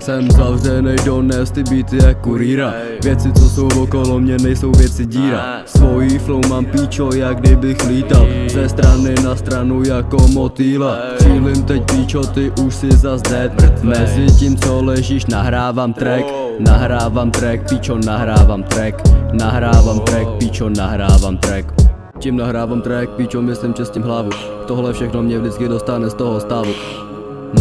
Jsem zavřenej dones ty beaty kurýra Věci co jsou okolo mě nejsou věci díra. Svojí flow mám píčo jak kdybych lítal. Ze strany na stranu jako motýla. Cílim teď píčo ty už si zas dead. Mezi tím co ležíš nahrávám track. Nahrávám track, píčo nahrávám track. Nahrávám track, píčo nahrávám track. Tím nahrávám track, píčo myslím čestím hlavu. Tohle všechno mě vždycky dostane z toho stavu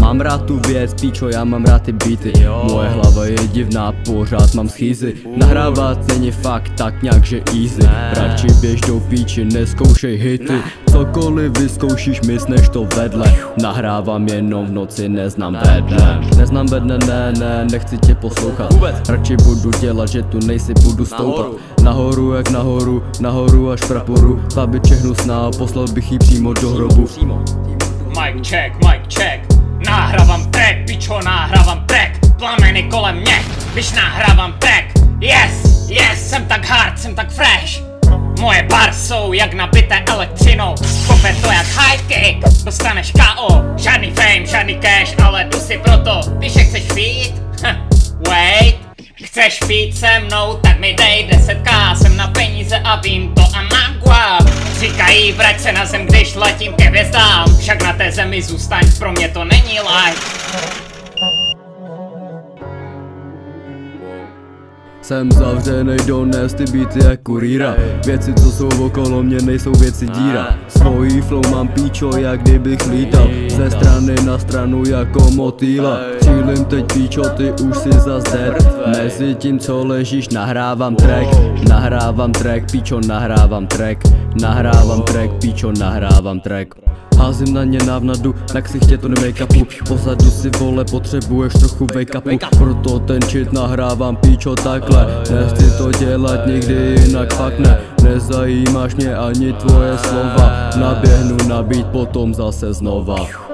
Mám rád tu věc, píčo, já mám rád ty beaty. Moje hlava je divná, pořád mám schýzy. Nahrávat není fakt tak nějak, že easy. Radši běž do píči, neskoušej hity. Cokoliv vyzkoušíš, mysneš to vedle. Nahrávám jenom v noci, neznám bedne. Neznám bedne, ne, ne, nechci tě poslouchat. Radši budu dělat, že tu nejsi, budu stoupat. Nahoru jak nahoru, nahoru až praporu Babi čehnu sná, poslal bych jí přímo do hrobu. Mic check, mic check Nahrávám track, pičo, nahrávám track Plameny kolem mě, když nahrávám track Yes, yes, jsem tak hard, jsem tak fresh. Moje bar jsou jak nabité elektřinou. Kope to jak high kick, dostaneš KO Žádný fame, žádný cash, ale jdu si proto. Víš jak chceš feed? Wait. Chceš pít se mnou, tak mi dej 10k Jsem na peníze a vím to a mám guap. Říkají vrať se na zem, když letím ke hvězdám Zemi zůstaň, pro mě to není life Jsem zavřenej dones ty beaty jak kurýra. Věci co jsou okolo mě nejsou věci díra. Svojí flow mám píčo jak kdybych lítal. Ze strany na stranu jako motýla. Cílim teď píčo ty už si zas dead. Mezi tím co ležíš nahrávám track. Nahrávám track píčo nahrávám track. Nahrávám track píčo nahrávám track Házím na ně návnadu, na ksichtě to make-upu. Pozadu si vole, potřebuješ trochu wake-upu. Proto ten shit nahrávám píčo takhle. Nechci to dělat nikdy jinak, fakt ne. Nezajímáš mě ani tvoje slova. Naběhnu na beat, potom zase znova